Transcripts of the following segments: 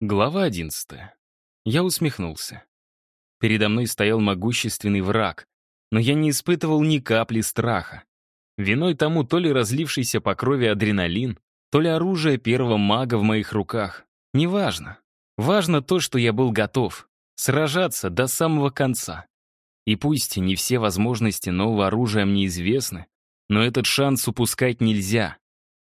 Глава одиннадцатая. Я усмехнулся. Передо мной стоял могущественный враг, но я не испытывал ни капли страха. Виной тому то ли разлившийся по крови адреналин, то ли оружие первого мага в моих руках. Неважно. Важно то, что я был готов сражаться до самого конца. И пусть не все возможности нового оружия мне известны, но этот шанс упускать нельзя.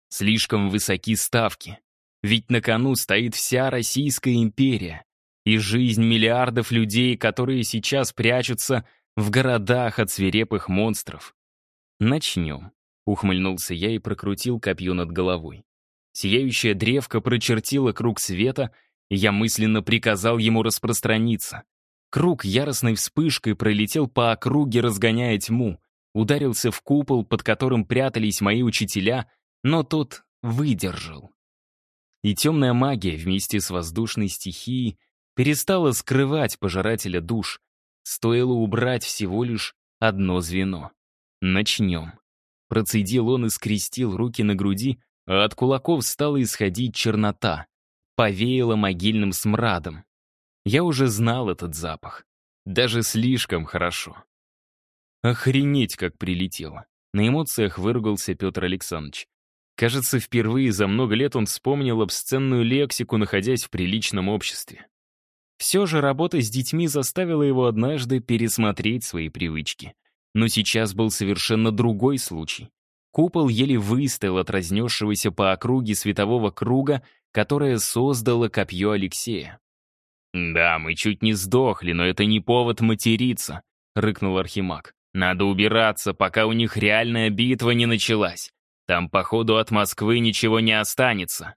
Слишком высоки ставки. Ведь на кону стоит вся Российская империя и жизнь миллиардов людей, которые сейчас прячутся в городах от свирепых монстров. «Начнем», — ухмыльнулся я и прокрутил копье над головой. Сияющая древка прочертила круг света, и я мысленно приказал ему распространиться. Круг яростной вспышкой пролетел по округе, разгоняя тьму, ударился в купол, под которым прятались мои учителя, но тот выдержал. И темная магия вместе с воздушной стихией перестала скрывать пожирателя душ. Стоило убрать всего лишь одно звено. Начнем. Процедил он и скрестил руки на груди, а от кулаков стала исходить чернота. Повеяло могильным смрадом. Я уже знал этот запах. Даже слишком хорошо. Охренеть, как прилетело. На эмоциях выругался Петр Александрович. Кажется, впервые за много лет он вспомнил обсценную лексику, находясь в приличном обществе. Все же работа с детьми заставила его однажды пересмотреть свои привычки. Но сейчас был совершенно другой случай. Купол еле выстоял от разнесшегося по округе светового круга, которое создало копье Алексея. «Да, мы чуть не сдохли, но это не повод материться», — рыкнул Архимаг. «Надо убираться, пока у них реальная битва не началась. Там, походу, от Москвы ничего не останется».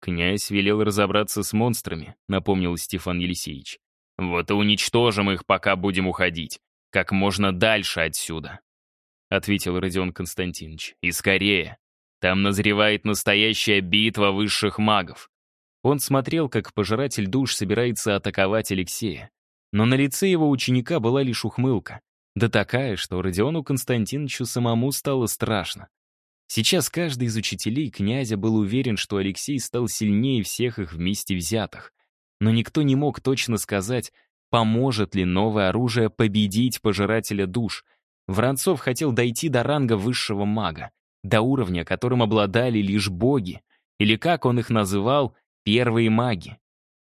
«Князь велел разобраться с монстрами», — напомнил Стефан Елисеевич. «Вот и уничтожим их, пока будем уходить. Как можно дальше отсюда», — ответил Родион Константинович. «И скорее. Там назревает настоящая битва высших магов». Он смотрел, как пожиратель душ собирается атаковать Алексея. Но на лице его ученика была лишь ухмылка. Да такая, что Родиону Константиновичу самому стало страшно. Сейчас каждый из учителей князя был уверен, что Алексей стал сильнее всех их вместе взятых. Но никто не мог точно сказать, поможет ли новое оружие победить пожирателя душ. Воронцов хотел дойти до ранга высшего мага, до уровня, которым обладали лишь боги, или, как он их называл, первые маги.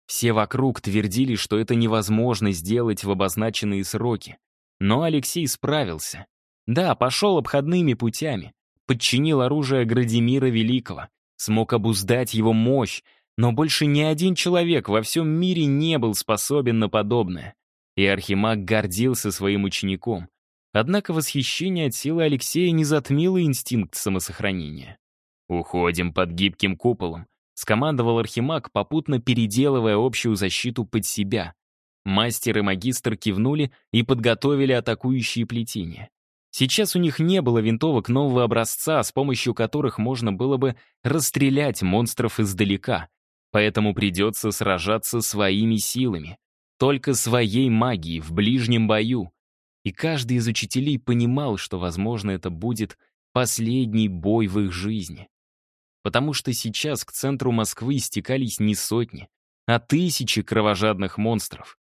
Все вокруг твердили, что это невозможно сделать в обозначенные сроки. Но Алексей справился. Да, пошел обходными путями, подчинил оружие Градимира Великого, смог обуздать его мощь, но больше ни один человек во всем мире не был способен на подобное. И Архимаг гордился своим учеником. Однако восхищение от силы Алексея не затмило инстинкт самосохранения. «Уходим под гибким куполом», — скомандовал Архимаг, попутно переделывая общую защиту под себя. Мастер и магистр кивнули и подготовили атакующие плетения. Сейчас у них не было винтовок нового образца, с помощью которых можно было бы расстрелять монстров издалека. Поэтому придется сражаться своими силами. Только своей магией в ближнем бою. И каждый из учителей понимал, что, возможно, это будет последний бой в их жизни. Потому что сейчас к центру Москвы стекались не сотни, а тысячи кровожадных монстров.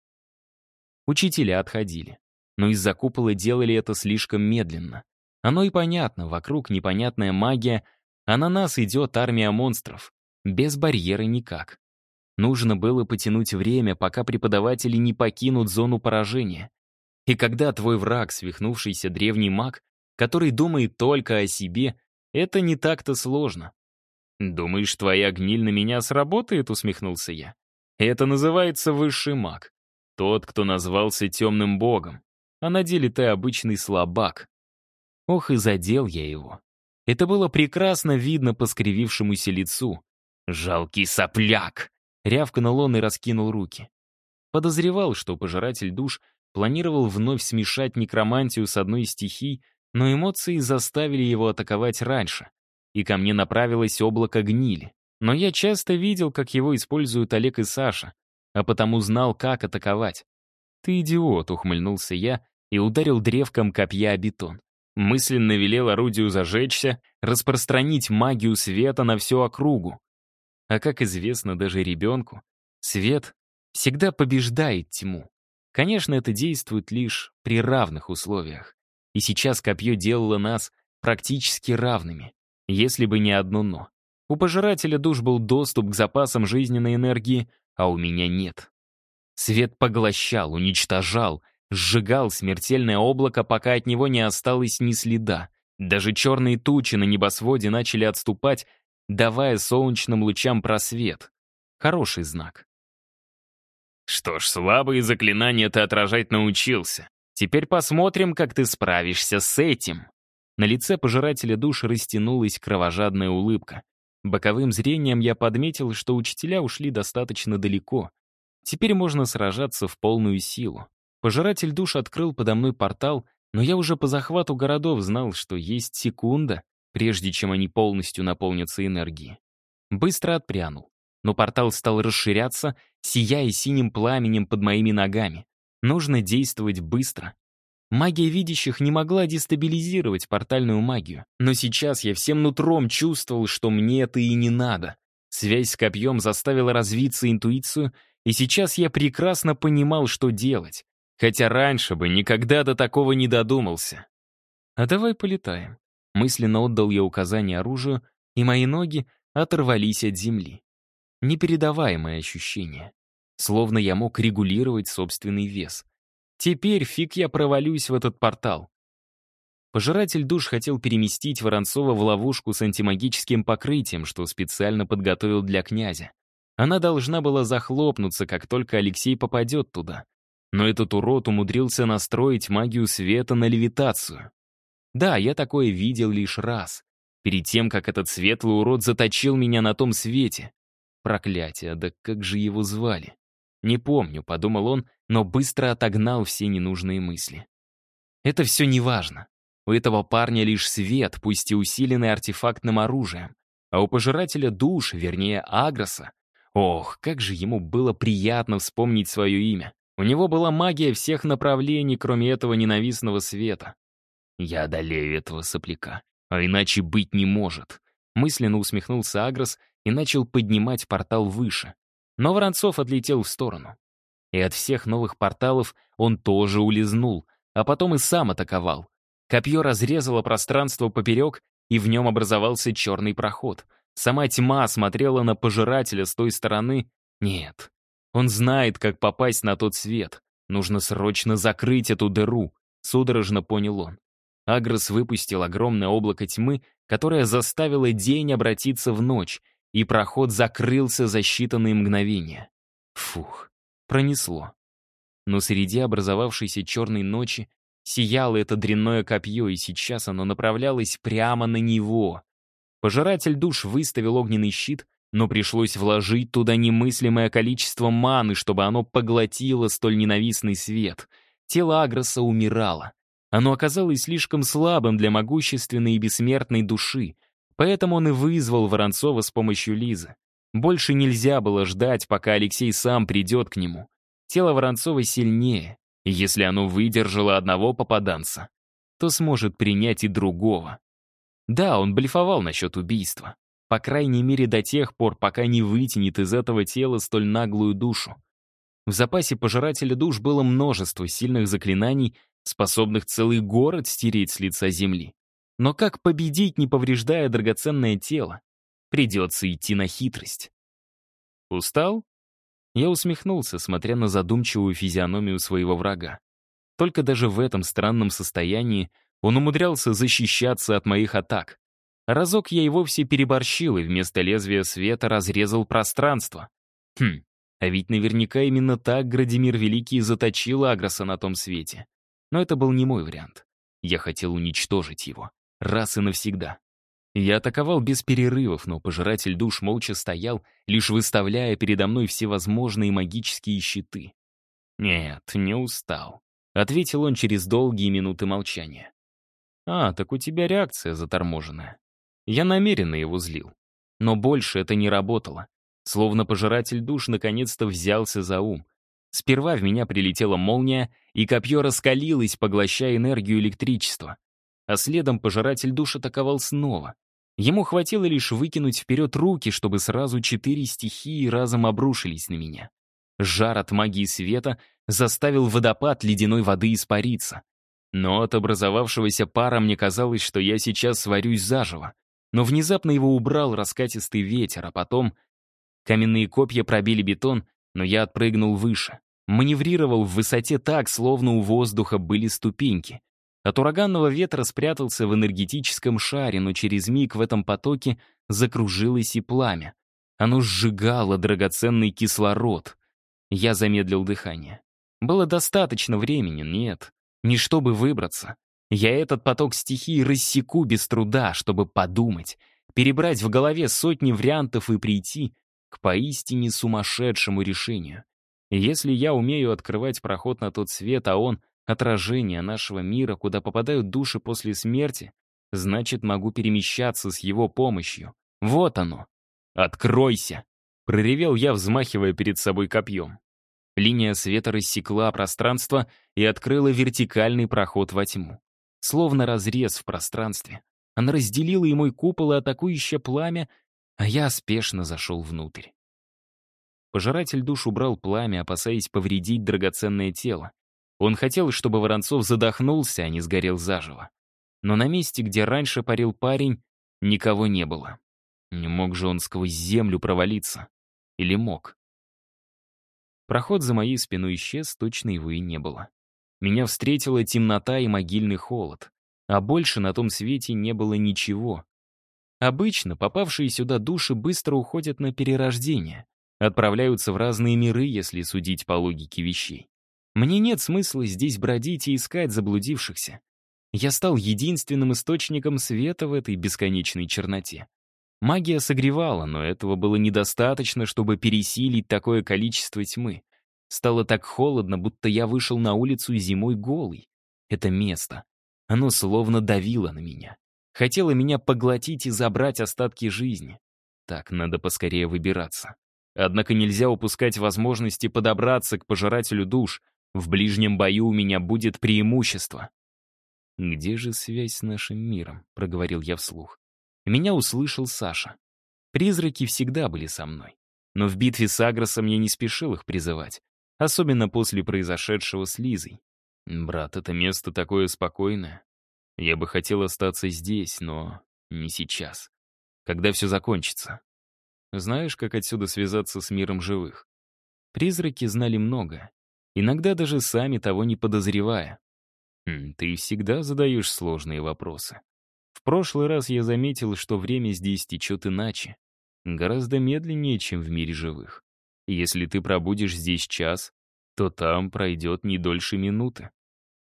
Учителя отходили но из-за купола делали это слишком медленно. Оно и понятно, вокруг непонятная магия, а на нас идет армия монстров. Без барьера никак. Нужно было потянуть время, пока преподаватели не покинут зону поражения. И когда твой враг, свихнувшийся древний маг, который думает только о себе, это не так-то сложно. «Думаешь, твоя гниль на меня сработает?» — усмехнулся я. «Это называется высший маг. Тот, кто назвался темным богом а на деле ты обычный слабак. Ох, и задел я его. Это было прекрасно видно по скривившемуся лицу. «Жалкий сопляк!» — рявкнул он и раскинул руки. Подозревал, что пожиратель душ планировал вновь смешать некромантию с одной из стихий, но эмоции заставили его атаковать раньше, и ко мне направилось облако гнили. Но я часто видел, как его используют Олег и Саша, а потому знал, как атаковать. «Ты идиот», — ухмыльнулся я и ударил древком копья о бетон. Мысленно велел орудию зажечься, распространить магию света на всю округу. А как известно даже ребенку, Свет всегда побеждает тьму. Конечно, это действует лишь при равных условиях. И сейчас копье делало нас практически равными, если бы не одно «но». У пожирателя душ был доступ к запасам жизненной энергии, а у меня нет. Свет поглощал, уничтожал, сжигал смертельное облако, пока от него не осталось ни следа. Даже черные тучи на небосводе начали отступать, давая солнечным лучам просвет. Хороший знак. Что ж, слабые заклинания ты отражать научился. Теперь посмотрим, как ты справишься с этим. На лице пожирателя душ растянулась кровожадная улыбка. Боковым зрением я подметил, что учителя ушли достаточно далеко. Теперь можно сражаться в полную силу. Пожиратель душ открыл подо мной портал, но я уже по захвату городов знал, что есть секунда, прежде чем они полностью наполнятся энергией. Быстро отпрянул. Но портал стал расширяться, сияя синим пламенем под моими ногами. Нужно действовать быстро. Магия видящих не могла дестабилизировать портальную магию, но сейчас я всем нутром чувствовал, что мне это и не надо. Связь с копьем заставила развиться интуицию, и сейчас я прекрасно понимал, что делать, хотя раньше бы никогда до такого не додумался. «А давай полетаем», — мысленно отдал я указание оружию, и мои ноги оторвались от земли. Непередаваемое ощущение. Словно я мог регулировать собственный вес. Теперь фиг я провалюсь в этот портал. Пожиратель душ хотел переместить Воронцова в ловушку с антимагическим покрытием, что специально подготовил для князя. Она должна была захлопнуться, как только Алексей попадет туда. Но этот урод умудрился настроить магию света на левитацию. Да, я такое видел лишь раз. Перед тем, как этот светлый урод заточил меня на том свете. Проклятие, да как же его звали? Не помню, подумал он, но быстро отогнал все ненужные мысли. Это все неважно. У этого парня лишь свет, пусть и усиленный артефактным оружием. А у пожирателя душ, вернее, Агроса, ох, как же ему было приятно вспомнить свое имя. У него была магия всех направлений, кроме этого ненавистного света. Я одолею этого сопляка, а иначе быть не может. Мысленно усмехнулся Агрос и начал поднимать портал выше. Но Воронцов отлетел в сторону. И от всех новых порталов он тоже улизнул, а потом и сам атаковал. Копье разрезало пространство поперек, и в нем образовался черный проход. Сама тьма смотрела на пожирателя с той стороны. Нет, он знает, как попасть на тот свет. Нужно срочно закрыть эту дыру, судорожно понял он. Агрос выпустил огромное облако тьмы, которое заставило день обратиться в ночь, и проход закрылся за считанные мгновения. Фух, пронесло. Но среди образовавшейся черной ночи сияло это дрянное копье, и сейчас оно направлялось прямо на него. Пожиратель душ выставил огненный щит, но пришлось вложить туда немыслимое количество маны, чтобы оно поглотило столь ненавистный свет. Тело Агроса умирало. Оно оказалось слишком слабым для могущественной и бессмертной души, Поэтому он и вызвал Воронцова с помощью Лизы. Больше нельзя было ждать, пока Алексей сам придет к нему. Тело Воронцова сильнее, и если оно выдержало одного попаданца, то сможет принять и другого. Да, он блефовал насчет убийства. По крайней мере, до тех пор, пока не вытянет из этого тела столь наглую душу. В запасе пожирателя душ было множество сильных заклинаний, способных целый город стереть с лица земли. Но как победить, не повреждая драгоценное тело? Придется идти на хитрость. Устал? Я усмехнулся, смотря на задумчивую физиономию своего врага. Только даже в этом странном состоянии он умудрялся защищаться от моих атак. Разок я и вовсе переборщил и вместо лезвия света разрезал пространство. Хм, а ведь наверняка именно так Градимир Великий заточил Агроса на том свете. Но это был не мой вариант. Я хотел уничтожить его раз и навсегда. Я атаковал без перерывов, но пожиратель душ молча стоял, лишь выставляя передо мной всевозможные магические щиты. «Нет, не устал», — ответил он через долгие минуты молчания. «А, так у тебя реакция заторможенная». Я намеренно его злил. Но больше это не работало. Словно пожиратель душ наконец-то взялся за ум. Сперва в меня прилетела молния, и копье раскалилось, поглощая энергию электричества а следом пожиратель душ атаковал снова. Ему хватило лишь выкинуть вперед руки, чтобы сразу четыре стихии разом обрушились на меня. Жар от магии света заставил водопад ледяной воды испариться. Но от образовавшегося пара мне казалось, что я сейчас сварюсь заживо. Но внезапно его убрал раскатистый ветер, а потом... Каменные копья пробили бетон, но я отпрыгнул выше. Маневрировал в высоте так, словно у воздуха были ступеньки. От ураганного ветра спрятался в энергетическом шаре, но через миг в этом потоке закружилось и пламя. Оно сжигало драгоценный кислород. Я замедлил дыхание. Было достаточно времени, нет. Не чтобы выбраться. Я этот поток стихий рассеку без труда, чтобы подумать, перебрать в голове сотни вариантов и прийти к поистине сумасшедшему решению. Если я умею открывать проход на тот свет, а он — отражение нашего мира, куда попадают души после смерти, значит, могу перемещаться с его помощью. Вот оно. «Откройся!» — проревел я, взмахивая перед собой копьем. Линия света рассекла пространство и открыла вертикальный проход во тьму. Словно разрез в пространстве. Она разделила и мой купол, и атакующее пламя, а я спешно зашел внутрь. Пожиратель душ убрал пламя, опасаясь повредить драгоценное тело. Он хотел, чтобы Воронцов задохнулся, а не сгорел заживо. Но на месте, где раньше парил парень, никого не было. Не мог же он сквозь землю провалиться. Или мог? Проход за моей спиной исчез, точно его и не было. Меня встретила темнота и могильный холод. А больше на том свете не было ничего. Обычно попавшие сюда души быстро уходят на перерождение. Отправляются в разные миры, если судить по логике вещей. Мне нет смысла здесь бродить и искать заблудившихся. Я стал единственным источником света в этой бесконечной черноте. Магия согревала, но этого было недостаточно, чтобы пересилить такое количество тьмы. Стало так холодно, будто я вышел на улицу зимой голый. Это место. Оно словно давило на меня. Хотело меня поглотить и забрать остатки жизни. Так, надо поскорее выбираться. Однако нельзя упускать возможности подобраться к пожирателю душ. В ближнем бою у меня будет преимущество. «Где же связь с нашим миром?» — проговорил я вслух. Меня услышал Саша. Призраки всегда были со мной. Но в битве с Агросом я не спешил их призывать. Особенно после произошедшего с Лизой. «Брат, это место такое спокойное. Я бы хотел остаться здесь, но не сейчас. Когда все закончится. Знаешь, как отсюда связаться с миром живых? Призраки знали много, иногда даже сами того не подозревая. Ты всегда задаешь сложные вопросы. Прошлый раз я заметил, что время здесь течет иначе, гораздо медленнее, чем в мире живых. Если ты пробудешь здесь час, то там пройдет не дольше минуты.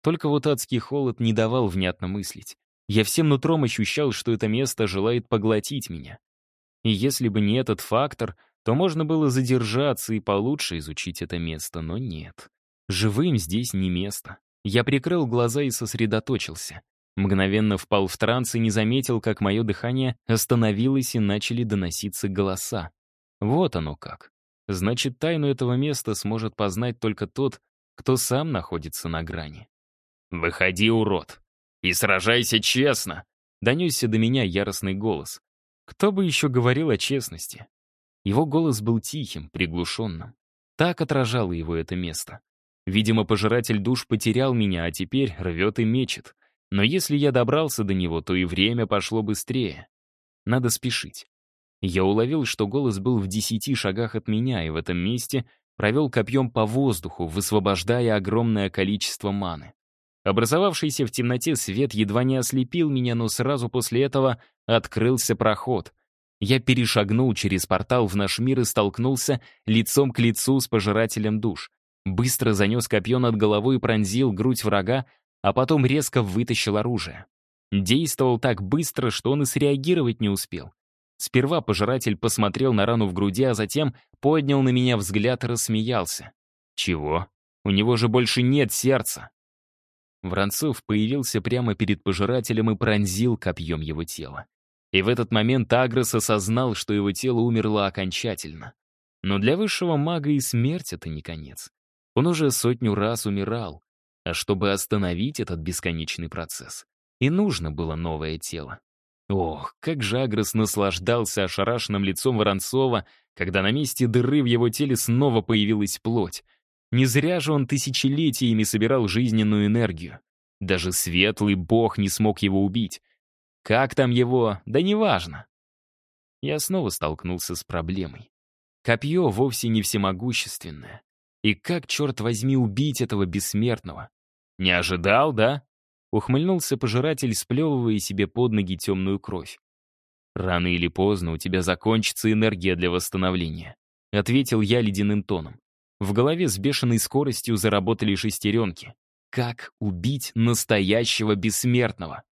Только вот адский холод не давал внятно мыслить. Я всем нутром ощущал, что это место желает поглотить меня. И если бы не этот фактор, то можно было задержаться и получше изучить это место, но нет. Живым здесь не место. Я прикрыл глаза и сосредоточился. Мгновенно впал в транс и не заметил, как мое дыхание остановилось и начали доноситься голоса. Вот оно как. Значит, тайну этого места сможет познать только тот, кто сам находится на грани. «Выходи, урод! И сражайся честно!» — донесся до меня яростный голос. Кто бы еще говорил о честности? Его голос был тихим, приглушенным. Так отражало его это место. Видимо, пожиратель душ потерял меня, а теперь рвет и мечет. Но если я добрался до него, то и время пошло быстрее. Надо спешить. Я уловил, что голос был в десяти шагах от меня, и в этом месте провел копьем по воздуху, высвобождая огромное количество маны. Образовавшийся в темноте свет едва не ослепил меня, но сразу после этого открылся проход. Я перешагнул через портал в наш мир и столкнулся лицом к лицу с пожирателем душ. Быстро занес копье над головой и пронзил грудь врага, а потом резко вытащил оружие. Действовал так быстро, что он и среагировать не успел. Сперва пожиратель посмотрел на рану в груди, а затем поднял на меня взгляд и рассмеялся. «Чего? У него же больше нет сердца!» Воронцов появился прямо перед пожирателем и пронзил копьем его тело. И в этот момент Агрос осознал, что его тело умерло окончательно. Но для высшего мага и смерть — это не конец. Он уже сотню раз умирал. А чтобы остановить этот бесконечный процесс, и нужно было новое тело. Ох, как же Агрос наслаждался ошарашенным лицом Воронцова, когда на месте дыры в его теле снова появилась плоть. Не зря же он тысячелетиями собирал жизненную энергию. Даже светлый бог не смог его убить. Как там его, да неважно. Я снова столкнулся с проблемой. Копье вовсе не всемогущественное. И как, черт возьми, убить этого бессмертного? Не ожидал, да? Ухмыльнулся пожиратель, сплевывая себе под ноги темную кровь. «Рано или поздно у тебя закончится энергия для восстановления», — ответил я ледяным тоном. В голове с бешеной скоростью заработали шестеренки. Как убить настоящего бессмертного?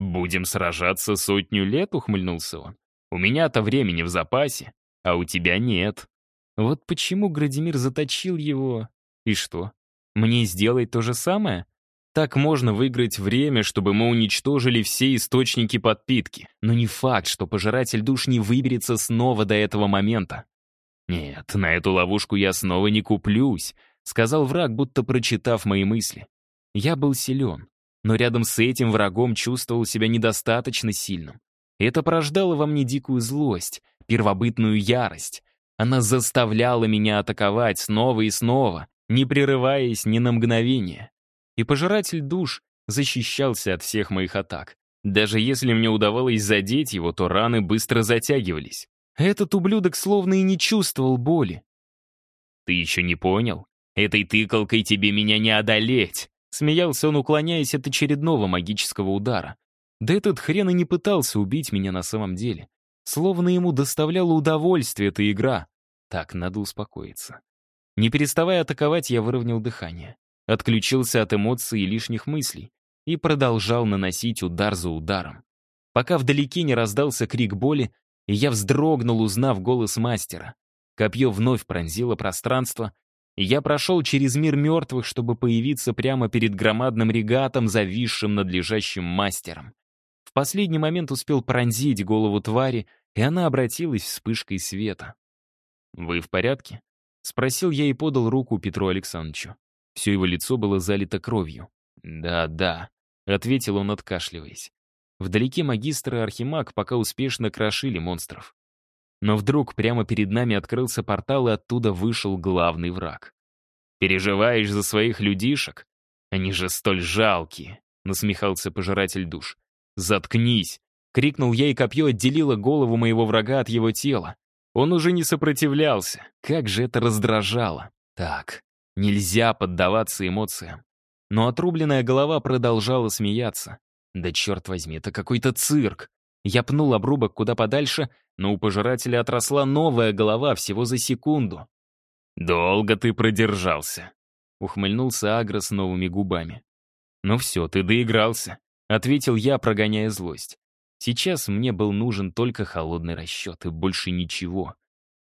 «Будем сражаться сотню лет?» — ухмыльнулся он. «У меня-то времени в запасе, а у тебя нет». Вот почему Градимир заточил его. И что? Мне сделать то же самое? Так можно выиграть время, чтобы мы уничтожили все источники подпитки. Но не факт, что пожиратель душ не выберется снова до этого момента. «Нет, на эту ловушку я снова не куплюсь», — сказал враг, будто прочитав мои мысли. Я был силен, но рядом с этим врагом чувствовал себя недостаточно сильным. Это порождало во мне дикую злость, первобытную ярость. Она заставляла меня атаковать снова и снова, не прерываясь ни на мгновение. И пожиратель душ защищался от всех моих атак. Даже если мне удавалось задеть его, то раны быстро затягивались. Этот ублюдок словно и не чувствовал боли. «Ты еще не понял? Этой тыкалкой тебе меня не одолеть!» Смеялся он, уклоняясь от очередного магического удара. Да этот хрен и не пытался убить меня на самом деле. Словно ему доставляла удовольствие эта игра. Так, надо успокоиться. Не переставая атаковать, я выровнял дыхание. Отключился от эмоций и лишних мыслей и продолжал наносить удар за ударом. Пока вдалеке не раздался крик боли, и я вздрогнул, узнав голос мастера. Копье вновь пронзило пространство, и я прошел через мир мертвых, чтобы появиться прямо перед громадным регатом, зависшим над лежащим мастером. В последний момент успел пронзить голову твари, и она обратилась вспышкой света. «Вы в порядке?» — спросил я и подал руку Петру Александровичу. Все его лицо было залито кровью. «Да, да», — ответил он, откашливаясь. Вдалеке магистр и архимаг пока успешно крошили монстров. Но вдруг прямо перед нами открылся портал, и оттуда вышел главный враг. «Переживаешь за своих людишек? Они же столь жалкие!» — насмехался пожиратель душ. «Заткнись!» — крикнул я, и копье отделило голову моего врага от его тела. Он уже не сопротивлялся. Как же это раздражало. Так, нельзя поддаваться эмоциям. Но отрубленная голова продолжала смеяться. Да черт возьми, это какой-то цирк. Я пнул обрубок куда подальше, но у пожирателя отросла новая голова всего за секунду. «Долго ты продержался», — ухмыльнулся Агро с новыми губами. «Ну все, ты доигрался», — ответил я, прогоняя злость. Сейчас мне был нужен только холодный расчет и больше ничего.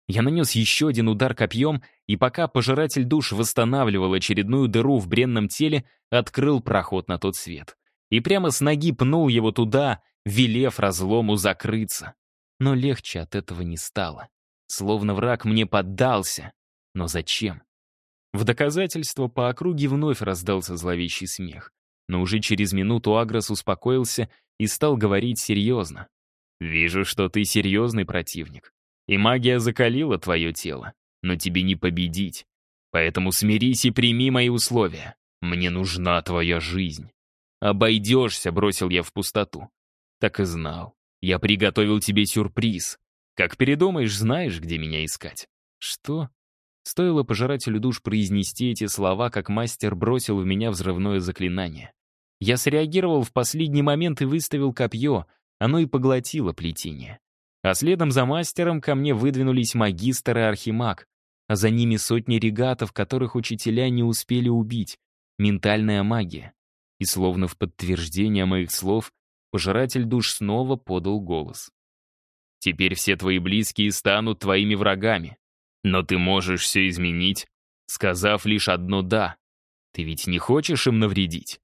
Я нанес еще один удар копьем, и пока пожиратель душ восстанавливал очередную дыру в бренном теле, открыл проход на тот свет и прямо с ноги пнул его туда, велев разлому закрыться. Но легче от этого не стало. Словно враг мне поддался. Но зачем? В доказательство по округе вновь раздался зловещий смех. Но уже через минуту Агрос успокоился и стал говорить серьезно. «Вижу, что ты серьезный противник. И магия закалила твое тело. Но тебе не победить. Поэтому смирись и прими мои условия. Мне нужна твоя жизнь». «Обойдешься», — бросил я в пустоту. «Так и знал. Я приготовил тебе сюрприз. Как передумаешь, знаешь, где меня искать». «Что?» Стоило пожирателю душ произнести эти слова, как мастер бросил в меня взрывное заклинание. Я среагировал в последний момент и выставил копье, оно и поглотило плетение. А следом за мастером ко мне выдвинулись магистр и архимаг, а за ними сотни регатов, которых учителя не успели убить. Ментальная магия. И словно в подтверждение моих слов, пожиратель душ снова подал голос. «Теперь все твои близкие станут твоими врагами. Но ты можешь все изменить, сказав лишь одно «да». Ты ведь не хочешь им навредить?»